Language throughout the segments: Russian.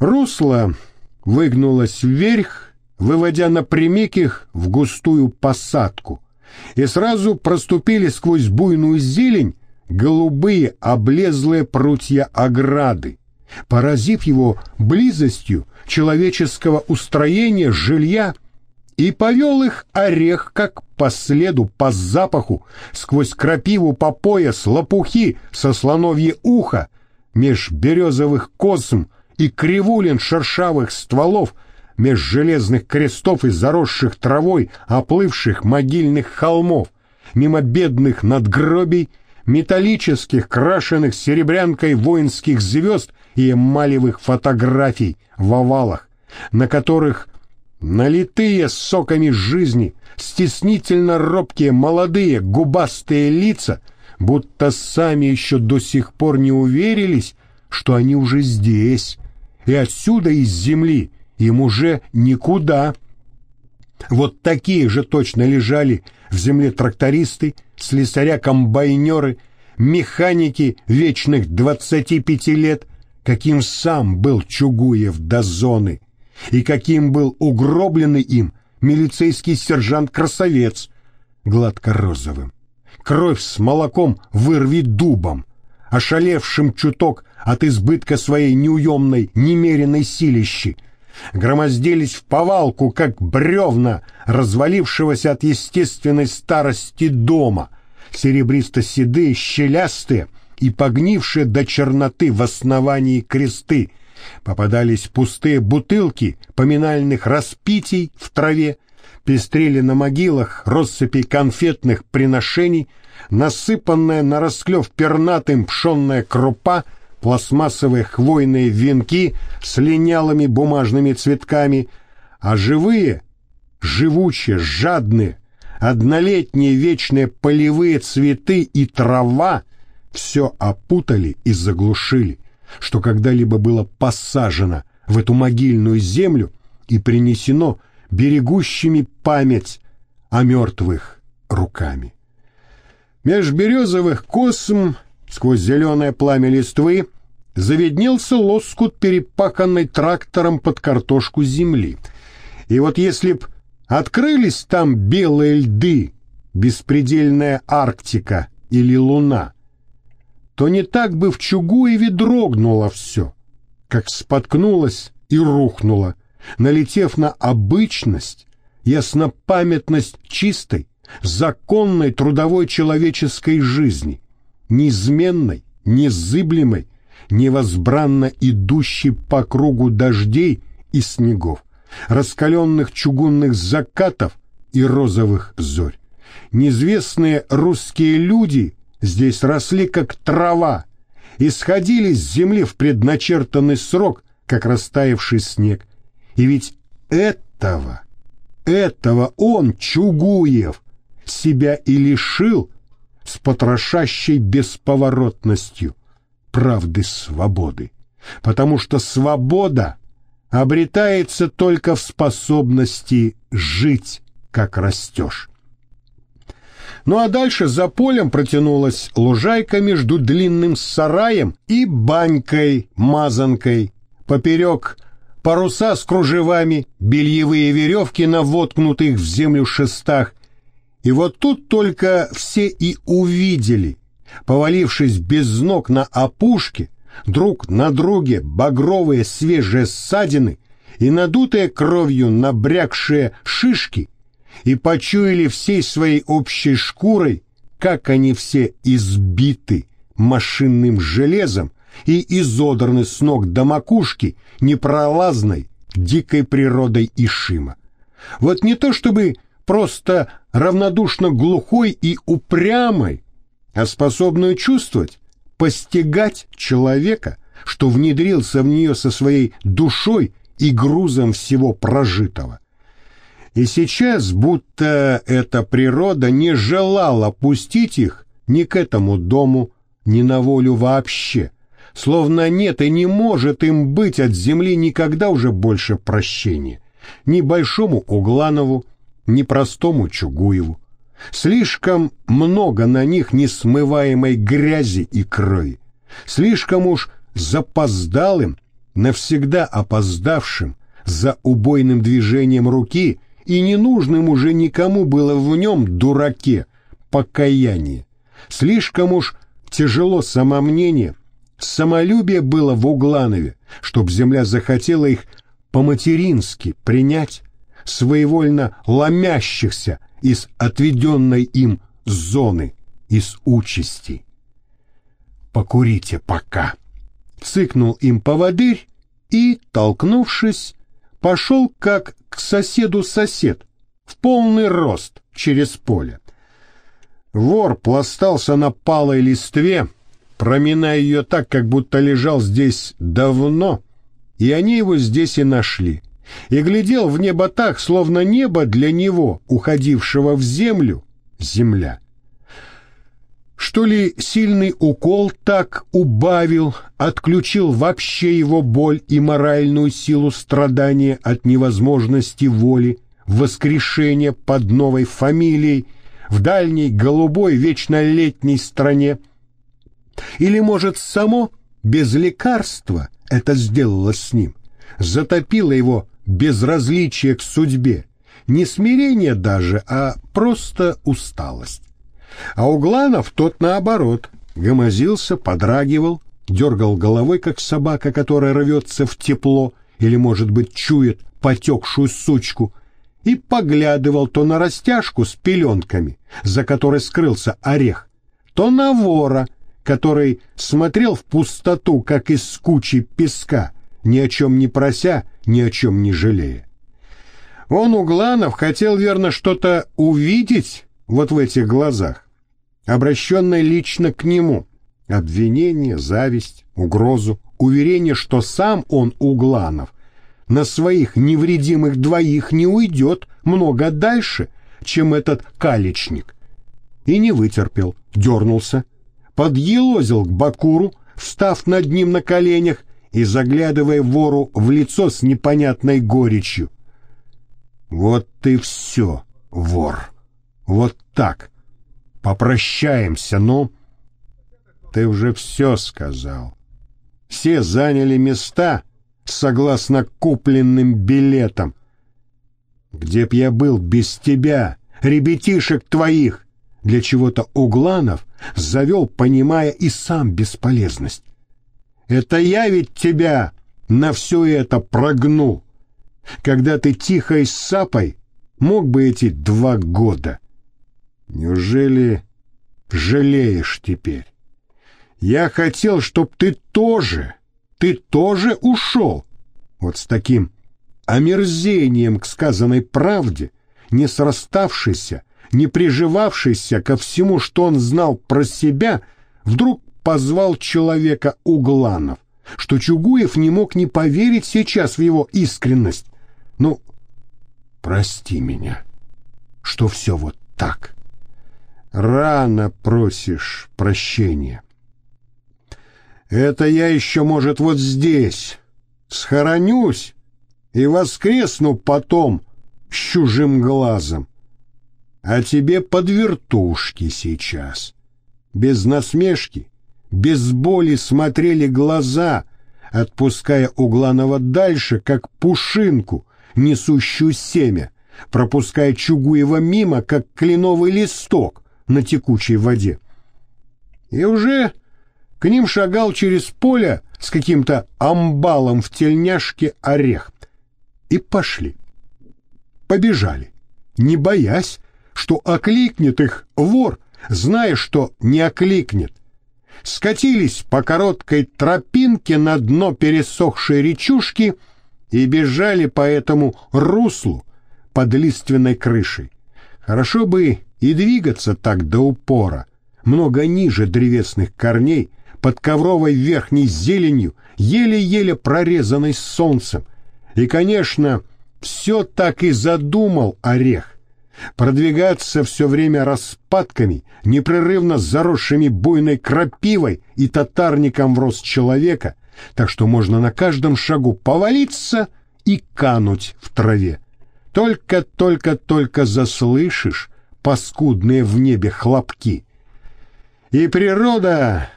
Русло выгнулось вверх, выводя напрямик их в густую посадку, и сразу проступили сквозь буйную зелень голубые облезлые прутья ограды, поразив его близостью человеческого устроения жилья и повел их орех, как по следу, по запаху, сквозь крапиву по пояс, лопухи со слоновье ухо, меж березовых косм и кривулин шершавых стволов, меж железных крестов и заросших травой оплывших могильных холмов, мимо бедных надгробий, металлических, крашенных серебрянкой воинских звезд и эмалевых фотографий в овалах, на которых налитые соками жизни, стеснительно робкие молодые губастые лица, будто сами еще до сих пор не уверились, что они уже здесь, и отсюда из земли им уже никуда. Вот такие же точно лежали в земле трактористы, слесаря-комбайнеры, механики вечных двадцати пяти лет, каким сам был Чугуев до зоны, и каким был угробленный им милицейский сержант-красавец гладко-розовым. Кровь с молоком вырви дубом, ошалевшим чуток от избытка своей неуемной, немеренной силищи, громоздились в повалку, как бревна развалившегося от естественной старости дома, серебристо-седые, щелястые и погнившие до черноты в основании кресты, попадались пустые бутылки поминальных распитий в траве, пестрели на могилах россыпи конфетных приношений, насыпанная на расклев пернатым пшенная крупа, пластмассовые хвойные венки с линялыми бумажными цветками, а живые, живучие, жадные, однолетние вечные полевые цветы и трава все опутали и заглушили, что когда-либо было посажено в эту могильную землю и принесено берегущими память о мертвых руками. Меж березовых косм, сквозь зеленое пламя листвы, заведнелся лоскут, перепаханный трактором под картошку земли. И вот если б открылись там белые льды, беспредельная Арктика или Луна, то не так бы в Чугуеве дрогнуло все, как споткнулось и рухнуло, налетев на обычность, яснопамятность чистой, законной трудовой человеческой жизни, неизменной, незыблемой, невозбранно идущей по кругу дождей и снегов, раскаленных чугунных закатов и розовых зорь. Неизвестные русские люди здесь росли как трава и сходили с земли в предначертанный срок, как растаявший снег, и ведь этого, этого он, Чугуев, себя и лишил с потрошащей бесповоротностью правды свободы. Потому что свобода обретается только в способности жить, как растешь. Ну а дальше за полем протянулась лужайка между длинным сараем и банькой-мазанкой. Поперек паруса с кружевами, бельевые веревки на воткнутых в землю шестах. И вот тут только все и увидели, повалившись без ног на опушке, друг на друге багровые свежие ссадины и надутые кровью набрякшие шишки, и почуяли всей своей общей шкурой, как они все избиты машинным железом, и изодраны с ног до макушки непролазной дикой природой Ишима. Вот не то чтобы просто равнодушно глухой и упрямой, а способную чувствовать, постигать человека, что внедрился в нее со своей душой и грузом всего прожитого. И сейчас, будто эта природа не желала пустить их ни к этому дому, ни на волю вообще – словно нет и не может им быть от земли никогда уже больше прощения. Ни большому Угланову, ни простому Чугуеву. Слишком много на них несмываемой грязи и крови. Слишком уж запоздалым навсегда опоздавшим за убойным движением руки, и ненужным уже никому было в нем, дураке, покаяние. Слишком уж тяжело самомнение, самолюбие было в Угланове, чтоб земля захотела их по-матерински принять, своевольно ломящихся из отведенной им зоны, из участи. «Покурите пока», — цыкнул им поводырь и, толкнувшись, пошел как к соседу сосед, в полный рост через поле. Вор пластался на палой листве, проминая ее так, как будто лежал здесь давно, и они его здесь и нашли, и глядел в небо так, словно небо для него, уходившего в землю, земля. Что ли сильный укол так убавил, отключил вообще его боль и моральную силу страдания от невозможности воли, воскрешения под новой фамилией в дальней голубой вечно летней стране? Или, может, само без лекарства это сделало с ним, затопило его безразличие к судьбе, не смирение даже, а просто усталость. А Угланов тот наоборот, гомозился, подрагивал, дергал головой, как собака, которая рвется в тепло или, может быть, чует потекшую сучку, и поглядывал то на растяжку с пеленками, за которой скрылся орех, то на вора, который смотрел в пустоту, как из кучи песка, ни о чем не прося, ни о чем не жалея. Он, Угланов, хотел, верно, что-то увидеть вот в этих глазах, обращенной лично к нему. Обвинение, зависть, угрозу, уверение, что сам он, Угланов, на своих невредимых двоих не уйдет много дальше, чем этот калечник. И не вытерпел, дернулся, подъелозил к Бакуру, встав над ним на коленях и заглядывая вору в лицо с непонятной горечью. «Вот ты все, вор, вот так, Попрощаемся, ну. Ты уже все сказал. Все заняли места согласно купленным билетам. Где б я был без тебя, ребятишек твоих? Для чего-то Угланов завел, понимая и сам бесполезность. Это я ведь тебя на все это прогнул. Когда ты тихо и с сапой мог бы эти два года — Неужели жалеешь теперь? Я хотел, чтоб ты тоже, ты тоже ушел. Вот с таким омерзением к сказанной правде, не сраставшийся, не приживавшийся ко всему, что он знал про себя, вдруг позвал человека Угланов, что Чугуев не мог не поверить сейчас в его искренность. Ну, прости меня, что все вот так. Рано просишь прощения. Это я еще, может, вот здесь схоронюсь и воскресну потом с чужим глазом. А тебе под вертушки сейчас. Без насмешки, без боли смотрели глаза, отпуская Угланова дальше, как пушинку, несущую семя, пропуская Чугуева мимо, как кленовый листок, на текучей воде. И уже к ним шагал через поле с каким-то амбалом в тельняшке орех. И пошли. Побежали, не боясь, что окликнет их вор, зная, что не окликнет. Скатились по короткой тропинке на дно пересохшей речушки и бежали по этому руслу под лиственной крышей. Хорошо бы и двигаться так до упора, много ниже древесных корней, под ковровой верхней зеленью, еле-еле прорезанной солнцем. И, конечно, все так и задумал орех. Продвигаться все время распадками, непрерывно заросшими буйной крапивой и татарником в рост человека, так что можно на каждом шагу повалиться и кануть в траве. Только-только-только заслышишь, паскудные в небе хлопки. И природа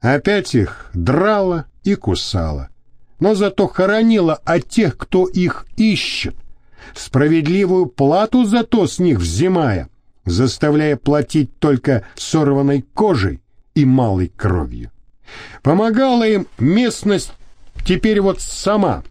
опять их драла и кусала. но зато хоронила от тех, кто их ищет, справедливую плату зато с них взимая, заставляя платить только сорванной кожей и малой кровью. Помогала им местность теперь вот сама.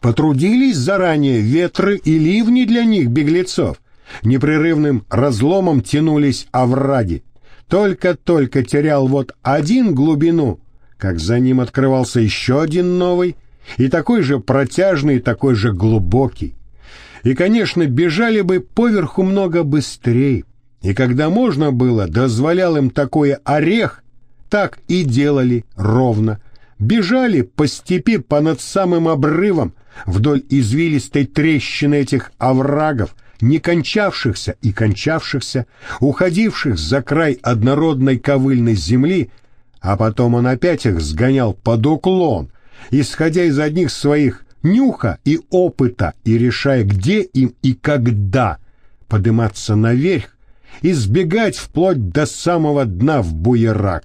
Потрудились заранее ветры и ливни для них, беглецов. Непрерывным разломом тянулись овраги. Только-только терял вот один глубину, как за ним открывался еще один новый, и такой же протяжный, такой же глубокий. И, конечно, бежали бы поверху много быстрее, и когда можно было, дозволял им такой орех, так и делали ровно. Бежали по степи понад самым обрывом, вдоль извилистой трещины этих оврагов, не кончавшихся и кончавшихся, уходивших за край однородной ковыльной земли, а потом он опять их сгонял под уклон, исходя из одних своих нюха и опыта и решая, где им и когда подниматься наверх и сбегать вплоть до самого дна в буерак.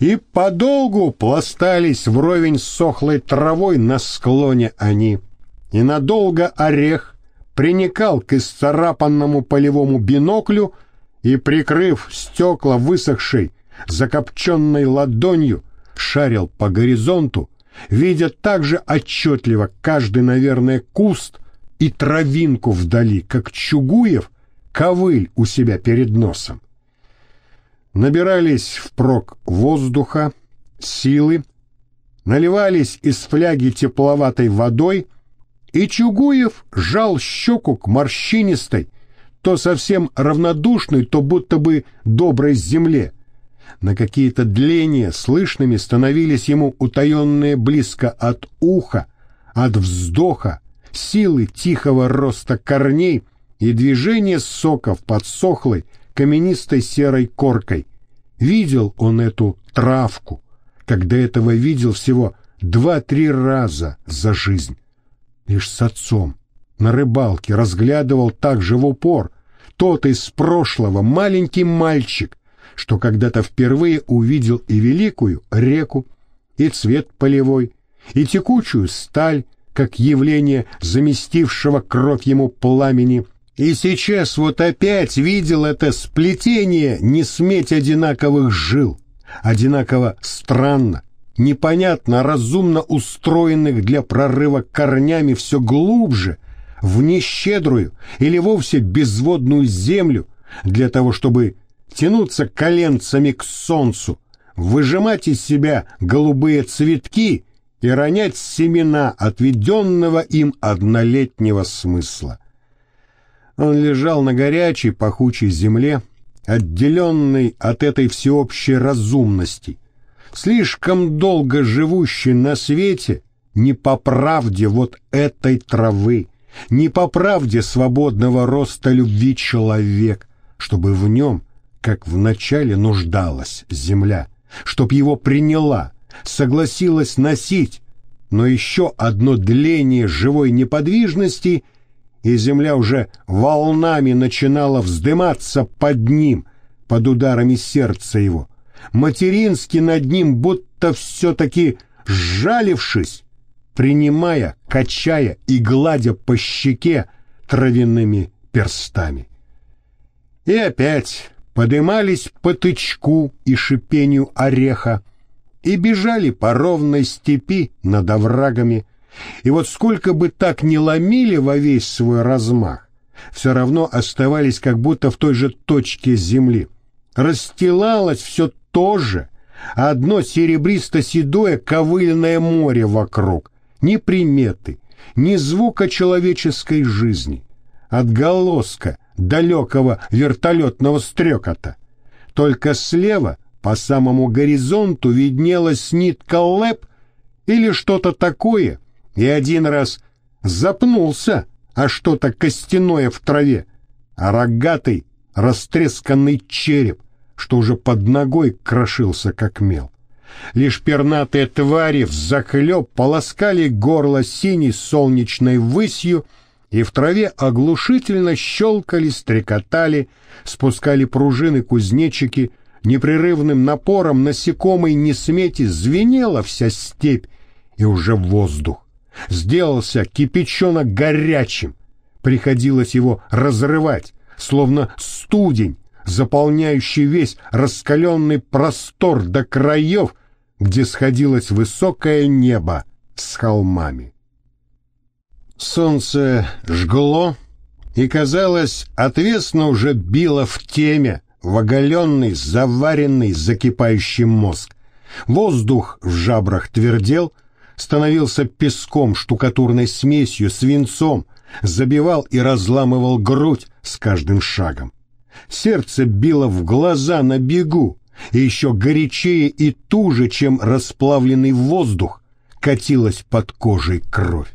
И подолгу пластались вровень с сохлой травой на склоне они, и надолго орех приникал к исцарапанному полевому биноклю и, прикрыв стекла высохшей, закопченной ладонью, шарил по горизонту, видя также отчетливо каждый, наверное, куст и травинку вдали, как Чугуев ковыль у себя перед носом. Набирались впрок воздуха, силы, наливались из фляги тепловатой водой — и Чугуев жал щеку к морщинистой, то совсем равнодушной, то будто бы доброй земле. На какие-то дления слышными становились ему утаенные близко от уха, от вздоха, силы тихого роста корней и движения соков под сохлой, каменистой серой коркой. Видел он эту травку, когда этого видел всего два-три раза за жизнь лишь с отцом. На рыбалке разглядывал так же в упор тот из прошлого маленький мальчик, что когда-то впервые увидел и великую реку, и цвет полевой, и текучую сталь, как явление заместившего кровь ему пламени, и сейчас вот опять видел это сплетение не сметь одинаковых жил, одинаково странно, непонятно разумно устроенных для прорыва корнями все глубже, в нещедрую или вовсе безводную землю, для того, чтобы тянуться коленцами к солнцу, выжимать из себя голубые цветки и ронять семена отведенного им однолетнего смысла. Он лежал на горячей пахучей земле, отделенный от этой всеобщей разумности — слишком долго живущий на свете, не по правде вот этой травы, не по правде свободного роста любви человек, чтобы в нем, как вначале нуждалась земля, чтоб его приняла, согласилась носить, но еще одно дление живой неподвижности, и земля уже волнами начинала вздыматься под ним, под ударами сердца его, матерински над ним, будто все-таки сжалившись, принимая, качая и гладя по щеке травяными перстами. И опять подымались по тычку и шипению ореха и бежали по ровной степи над оврагами, и вот сколько бы так ни ломили во весь свой размах, все равно оставались как будто в той же точке земли. Расстилалось все тоже одно серебристо-седое ковыльное море вокруг, ни приметы, ни звука человеческой жизни, отголоска далекого вертолетного стрекота. Только слева по самому горизонту виднелась нитка лэп или что-то такое, и один раз запнулся, а что-то костяное в траве, а рогатый растресканный череп что уже под ногой крошился, как мел. Лишь пернатые твари взахлеб полоскали горло синей солнечной высью, и в траве оглушительно щелкали, стрекотали, спускали пружины кузнечики, непрерывным напором насекомой не смете звенела вся степь, и уже воздух. Сделался кипячонок горячим. Приходилось его разрывать, словно студень, заполняющий весь раскаленный простор до краев, где сходилось высокое небо с холмами. Солнце жгло и, казалось, отвесно уже било в теме, в оголенный, заваренный, закипающий мозг. Воздух в жабрах твердел, становился песком, штукатурной смесью, свинцом, забивал и разламывал грудь с каждым шагом. Сердце било в глаза на бегу, и еще горячее и туже, чем расплавленный воздух, катилась под кожей кровь.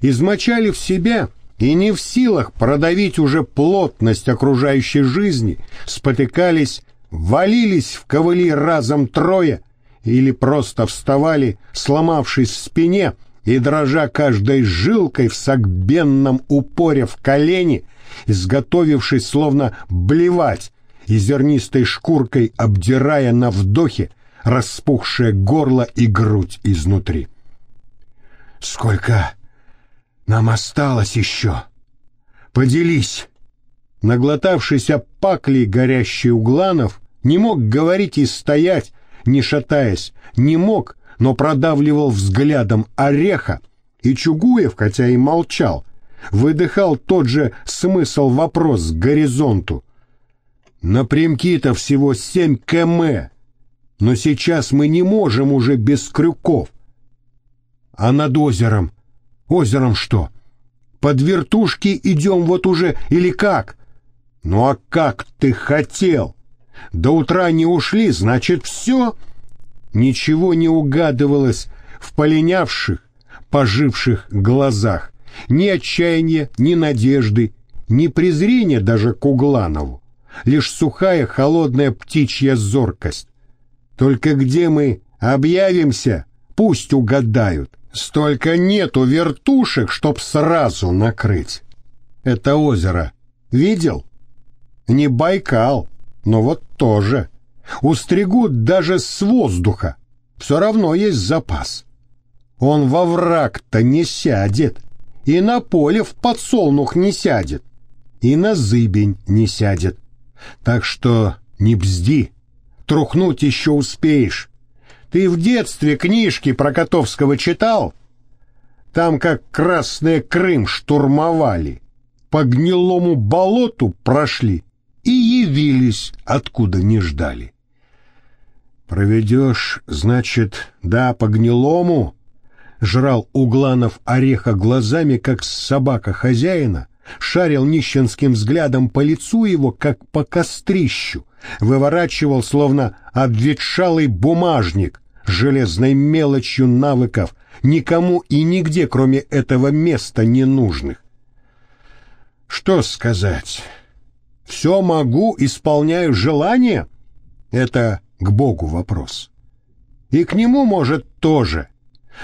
Измочали в себя и не в силах продавить уже плотность окружающей жизни, спотыкались, валились в ковыли разом трое или просто вставали, сломавшись в спине и дрожа каждой жилкой в согбенном упоре в колени, изготовившись словно блевать и зернистой шкуркой обдирая на вдохе распухшее горло и грудь изнутри. «Сколько нам осталось еще? Поделись!» Наглотавшийся пакли горящий Угланов не мог говорить и стоять, не шатаясь, не мог, но продавливал взглядом ореха, и Чугуев, хотя и молчал, выдыхал тот же смысл вопрос к горизонту. Напрямки-то всего семь км, но сейчас мы не можем уже без крюков. А над озером? Озером что? Под вертушки идем вот уже или как? Ну а как ты хотел? До утра не ушли, значит, все. Ничего не угадывалось в полинявших, поживших глазах. Ни отчаяния, ни надежды, ни презрения даже к Угланову. Лишь сухая, холодная птичья зоркость. Только где мы объявимся, пусть угадают. Столько нету вертушек, чтоб сразу накрыть. Это озеро видел? Не Байкал, но вот тоже. Устригут даже с воздуха. Все равно есть запас. Он во враг-то не сядет, и на поле в подсолнух не сядет, и на зыбень не сядет. Так что не бзди, трухнуть еще успеешь. Ты в детстве книжки про Котовского читал? Там как Красный Крым штурмовали, по гнилому болоту прошли и явились, откуда не ждали. Проведешь, значит, да, по гнилому? Жрал Угланов ореха глазами, как собака хозяина, шарил нищенским взглядом по лицу его, как по кострищу, выворачивал, словно обветшалый бумажник, железной мелочью навыков, никому и нигде, кроме этого места, не нужных. Что сказать? Все могу, исполняю желание? Это к Богу вопрос. И к нему, может, тоже.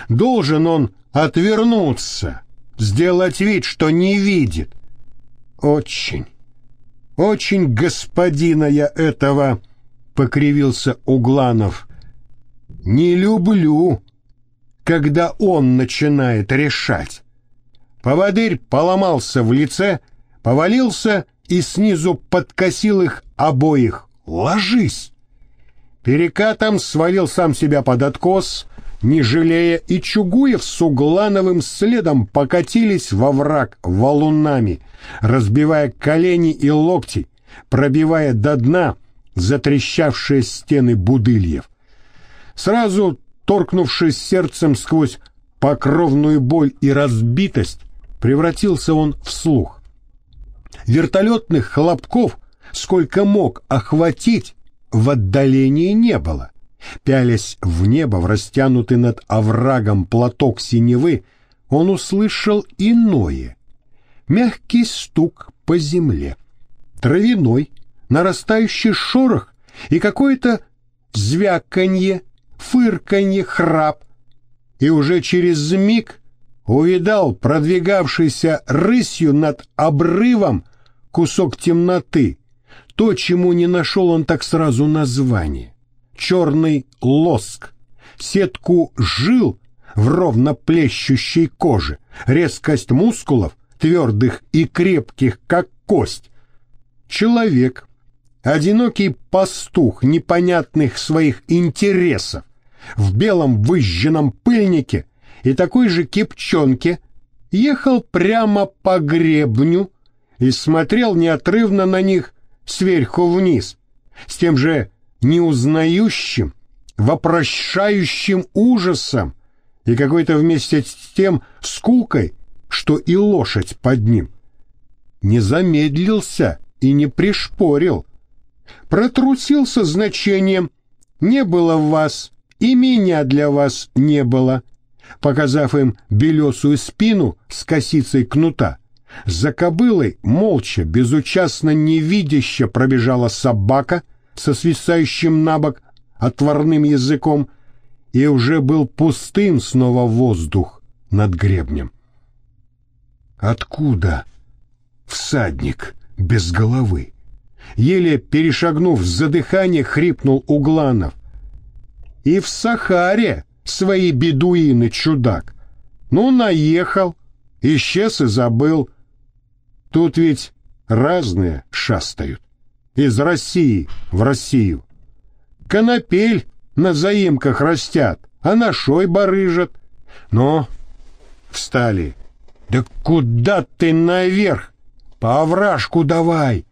Должен он отвернуться, сделать вид, что не видит. Очень, очень господина я этого, покривился Угланов. Не люблю, когда он начинает решать. Поводырь поломался в лице, повалился и снизу подкосил их обоих. «Ложись!» Перекатом свалил сам себя под откос, не жалея, и Чугуев с Углановым следом покатились во враг валунами, разбивая колени и локти, пробивая до дна затрещавшие стены будыльев. Сразу, торкнувшись сердцем сквозь покровную боль и разбитость, превратился он в слух. Вертолетных хлопков, сколько мог охватить, в отдалении не было. Пялясь в небо, в растянутый над оврагом платок синевы, он услышал иное. Мягкий стук по земле, травяной, нарастающий шорох и какое-то звяканье, фырканье, храп. И уже через миг увидал продвигавшийся рысью над обрывом кусок темноты, то, чему не нашел он так сразу название черный лоск, сетку жил, в ровно плещущей коже, резкость мускулов, твердых и крепких, как кость. Человек, одинокий пастух непонятных своих интересов, в белом выжженном пыльнике и такой же кепчонке, ехал прямо по гребню и смотрел неотрывно на них сверху вниз, с тем же неузнающим, вопрошающим ужасом и какой-то вместе с тем скукой, что и лошадь под ним. Не замедлился и не пришпорил. Протрусился значением «не было в вас, и меня для вас не было», показав им белесую спину с косицей кнута. За кобылой молча, безучастно, невидяще пробежала собака со свисающим на бок отварным языком, и уже был пустым снова воздух над гребнем. Откуда всадник без головы? Еле перешагнув задыхание, хрипнул Угланов. И в Сахаре свои бедуины, чудак. Ну, наехал, исчез и забыл. Тут ведь разные шастают. Из России в Россию. Конопель на заимках растят, а на шой барыжат. Но встали. Да куда ты наверх? По овражку давай,